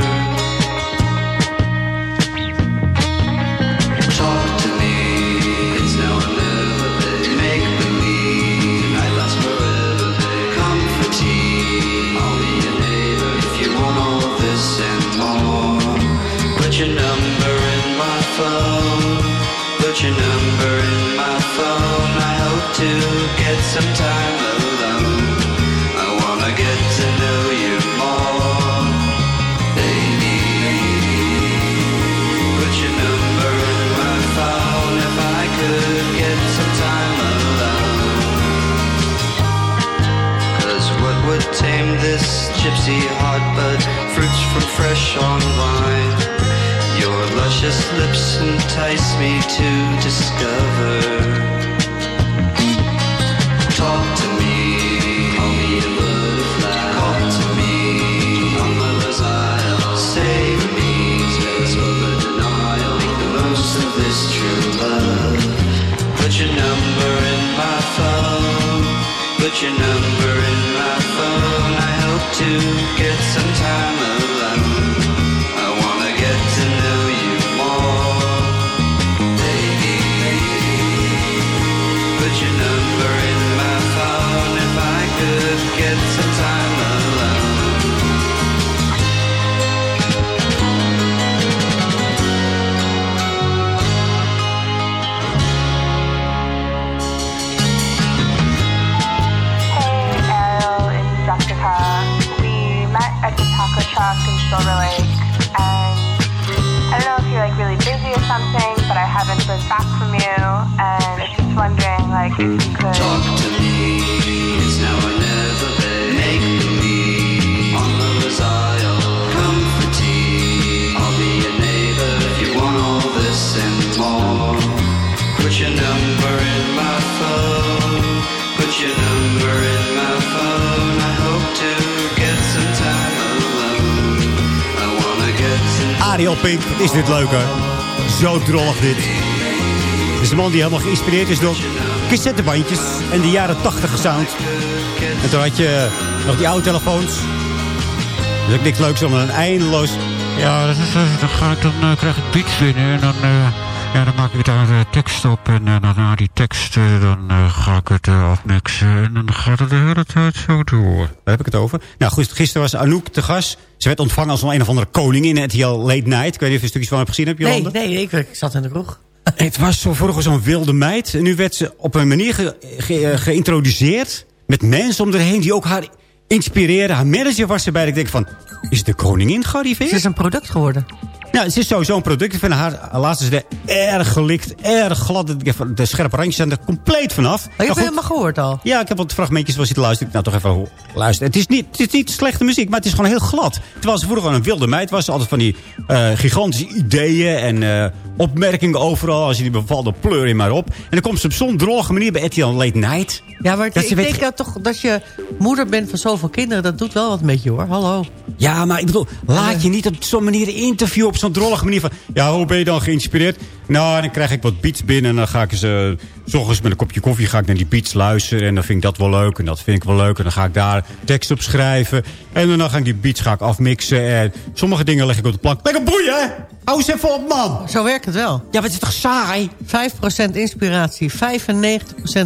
Fresh on vine? Your luscious lips entice me to discover. Talk to me, call me a butterfly. To me, on. Save me, over denial. Make the most of this true love. Put your number in my phone. Put your number in my phone. I hope to get is dit leuk hè? Zo drollig dit. Het is een man die helemaal geïnspireerd is door cassettebandjes en de jaren 80 sound. En toen had je nog die oude telefoons. Dus ook niks leuks dan een eindeloos... Ja, dat is, dan, ga dan eh, krijg ik beats binnen en dan, eh, ja, dan maak ik daar eh, tekst op. En dan na die tekst eh, dan ga ik het afmixen. En dan gaat het de hele tijd zo door. Daar heb ik het over. Nou, goed, gisteren was Anouk te gast. Ze werd ontvangen als een of andere koningin in RTL Late Night. Ik weet niet of je stukjes van hebt gezien, heb je Nee, nee, ik, ik zat in de kroeg. Het was zo vroeger zo'n wilde meid. En nu werd ze op een manier ge- ge- geïntroduceerd. Met mensen om erheen die ook haar inspireerden. Haar manager was erbij. Ik denk van, is de koningin gearriveerd? Ze is een product geworden. Ja, het is sowieso een product. Ik vind haar laatst is de erg gelikt, erg glad. De- De scherpe randjes zijn er compleet vanaf. Oh, je hebt helemaal gehoord al. ja, ik heb wat fragmentjes wel zitten luisteren. Nou, toch even luisteren. Het is, niet, het is niet slechte muziek, maar het is gewoon heel glad. Terwijl ze vroeger een wilde meid was. Altijd van die eh, gigantische ideeën. En eh, opmerkingen overal. Als je die bevalt, dan pleur je maar op. En dan komt ze op zo'n drollige manier bij RTL Late Night. Ja, maar Dat ik denk dat, toch, dat je moeder bent van zoveel kinderen. Dat doet wel wat met je hoor. Hallo. Ja, maar ik bedoel, laat je niet op zo'n manier interviewen. Op zo'n drollige manier van... Ja, hoe ben je dan geïnspireerd? Nou, dan krijg ik wat beats binnen. En dan ga ik eens... eh, s ochtends met een kopje koffie ga ik naar die beats luisteren. En dan vind ik dat wel leuk. En dat vind ik wel leuk. En dan ga ik daar tekst op schrijven. En dan ga ik die beats ga ik afmixen. En sommige dingen leg ik op de plank. Lekker boeien, hè? Hou eens even op, man. Zo werkt het wel. Ja, maar het is toch saai? 5% inspiratie, 95%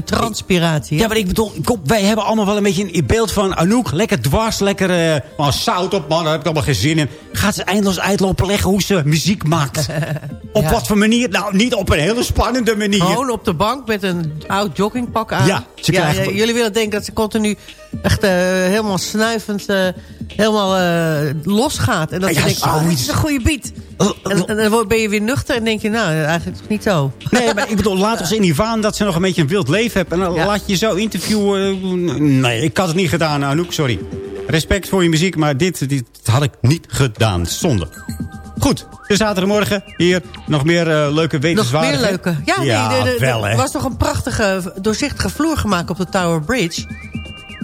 transpiratie. Ja, maar ik bedoel, kom, wij hebben allemaal wel een beetje een beeld van Anouk. Lekker dwars, lekker eh, maar zout op, man. Daar heb ik allemaal geen zin in. Gaat ze eindeloos uitlopen leggen hoe ze muziek maakt. op wat voor manier? Nou, niet op een hele spannende manier. Gewoon op de bank met een oud joggingpak aan. Ja, ze krijgen- jullie willen denken dat ze continu echt eh, helemaal snuivend, eh, helemaal eh, losgaat. En dat Ja, je denkt, oh, dit is een goede beat. En, en dan word- ben je weer nuchter en denk je, nou, eigenlijk toch niet zo. Nee, maar ik bedoel, laat ons in die waan dat ze nog een beetje een wild leven hebben. En dan laat je je zo interviewen. Nee, ik had het niet gedaan, Anouk, sorry. Respect voor je muziek, maar dit, dit had ik niet gedaan. Zonde. Goed, de zaterdagmorgen. Hier nog meer eh, leuke Nog wetenswaardigen. meer leuke. Ja, ja nee, de- de- wel, er was nog een prachtige, doorzichtige vloer gemaakt op de Tower Bridge.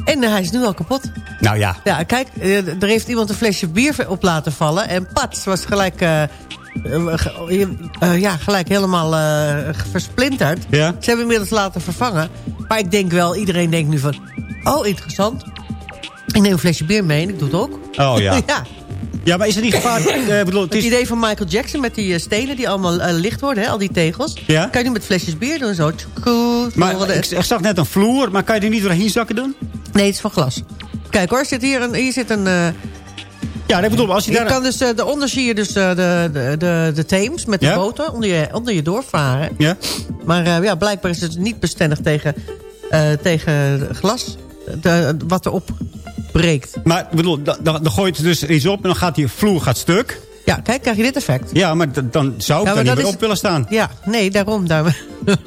En eh, hij is nu al kapot. Nou ja, Ja, kijk, eh, er heeft iemand een flesje bier op laten vallen. En pats, was gelijk, ge- ja, gelijk helemaal versplinterd. Ja. Ze hebben inmiddels laten vervangen. Maar ik denk wel, iedereen denkt nu van... Oh, interessant. Ik neem een flesje bier mee en ik doe het ook. Oh ja. ja. Ja, maar is het niet gevaarlijk? Eh, bedoel, het idee van Michael Jackson met die eh, stenen die allemaal eh, licht worden, hè, al die tegels. Ja. Kan je nu met flesjes bier doen, zo. Tjoekoe, Maar ik, ik zag net een vloer, maar kan je er niet doorheen zakken doen? Nee, het is van glas. Kijk hoor, zit hier, een, hier zit een... Ja, ik bedoel, als je je daar... kan dus, eh, daaronder zie je dus de, de, de, de Theems met de Ja. boten onder je, onder je doorvaren. Ja? Maar ja, blijkbaar is het niet bestendig tegen, tegen glas de, wat erop breekt. Maar ik bedoel, dan, dan, dan gooi je het dus iets op en dan gaat die vloer gaat stuk. Ja, kijk, krijg je dit effect. Ja, maar dan zou ik Ja, maar niet meer is- op willen staan. Ja, nee, daarom. Daar...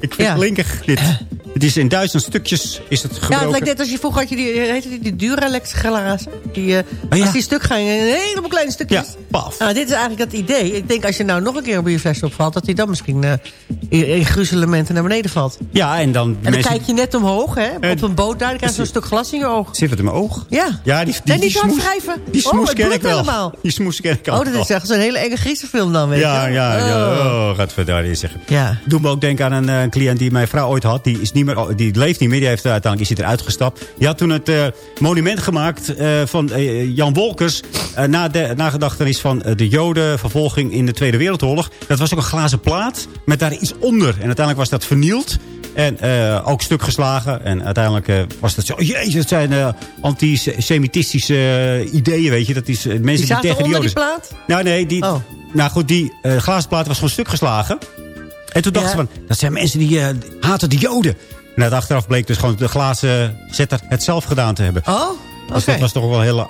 Ik vind Ja. linkig, dit. Het is in duizend stukjes is het Ja, gebroken. het lijkt net als je vroeger had je die, heette die, die Duralex glazen. Die, eh, Oh ja. Als die stuk gaan, in helemaal kleine stukjes. Ja, paf. Nou, dit is eigenlijk het idee. Ik denk als je nou nog een keer op je fles opvalt... dat hij dan misschien eh, in, in gruzelementen naar beneden valt. Ja, en dan... En dan mensen- kijk je net omhoog, hè? Eh, op een boot daar, dan krijg je zo'n stuk glas in je oog. Zit het in mijn oog? Ja. Ja, die, die, en die smoes, wrijven. die oh, smoes ken ik wel. helemaal. Die smoes ken ik Oh, dat is echt zo'n hele enge griezenfilm dan, weet Ja, je ja, ja. Oh. Oh, gaat verder zeggen. Ja. Doe me ook denken aan een eh, cliënt die mijn vrouw ooit had. Die, is niet meer, die leeft niet meer. Die heeft, uiteindelijk is hij eruit gestapt. Die had toen het monument gemaakt van Jan Wolkers. na de nagedachtenis van eh, de Jodenvervolging in de Tweede Wereldoorlog. Dat was ook een glazen plaat met daar iets onder. En uiteindelijk was dat vernield. En eh, ook stuk geslagen. En uiteindelijk eh, was dat zo... Jezus, het zijn eh, antisemitistische ideeën, weet je. Dat is mensen Die die, tegen onder die Joden... plaat? Nou nee, die, Oh. nou goed, die glazen plaat was gewoon stuk geslagen. En toen dachten Ja. ze van, dat zijn mensen die haten de Joden. En uit achteraf bleek dus gewoon de glazen zetter het zelf gedaan te hebben. Oh, oké. Dus dat was toch wel een hele...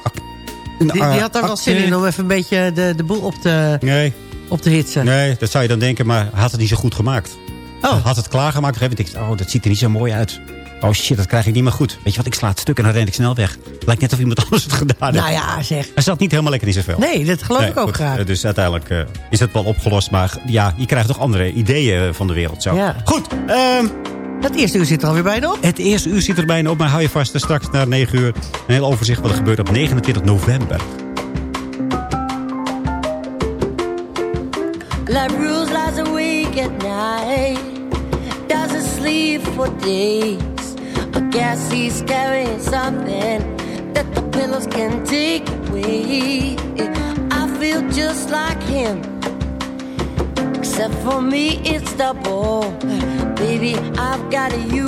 Die, die had daar wel zin in om even een beetje de, de boel op te, Nee, op te hitsen. nee, dat zou je dan denken, maar had het niet zo goed gemaakt. Oh. Had het klaargemaakt. Moment denk ik, oh, dat ziet er niet zo mooi uit. Oh shit, dat krijg ik niet meer goed. Weet je wat, ik sla het stuk en dan ren ik snel weg. Lijkt net of iemand anders het gedaan heeft. Nou ja, zeg. Hij zat niet helemaal lekker in zijn vel. Nee, dat geloof Nee, ik ook goed, graag. eh, Dus uiteindelijk eh, is het wel opgelost. Maar ja, je krijgt toch andere ideeën eh, van de wereld. Zo. Ja. Goed, ehm, Dat eerste uur zit er alweer bijna op. het eerste uur zit er bijna op. Maar hou je vast, eh, straks na 9 uur een heel overzicht wat er gebeurt op 29 november. Like rules lies awake at night. Doesn't sleep for days. I guess he's carrying something that the pillows can take away. I feel just like him. Except for me, it's double. Baby, I've got you.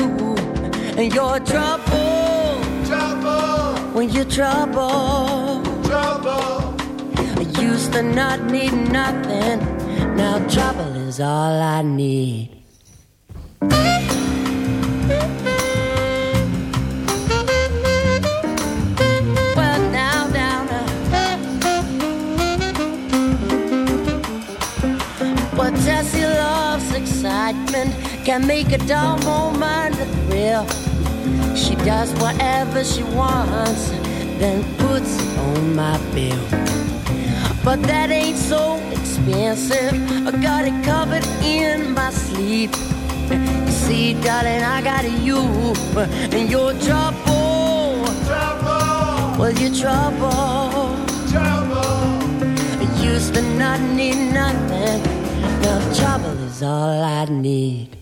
And you're trouble. Trouble. When you're trouble. Trouble. I used to not need nothing. Now trouble is all I need. Excitement, can make a dull moment a thrill. She does whatever she wants, then puts it on my bill. but that ain't so expensive. I got it covered in my sleep. You see, darling, I got you and your trouble. Trouble. Well, your trouble. Trouble. Used to not need nothing. Trouble is all I need.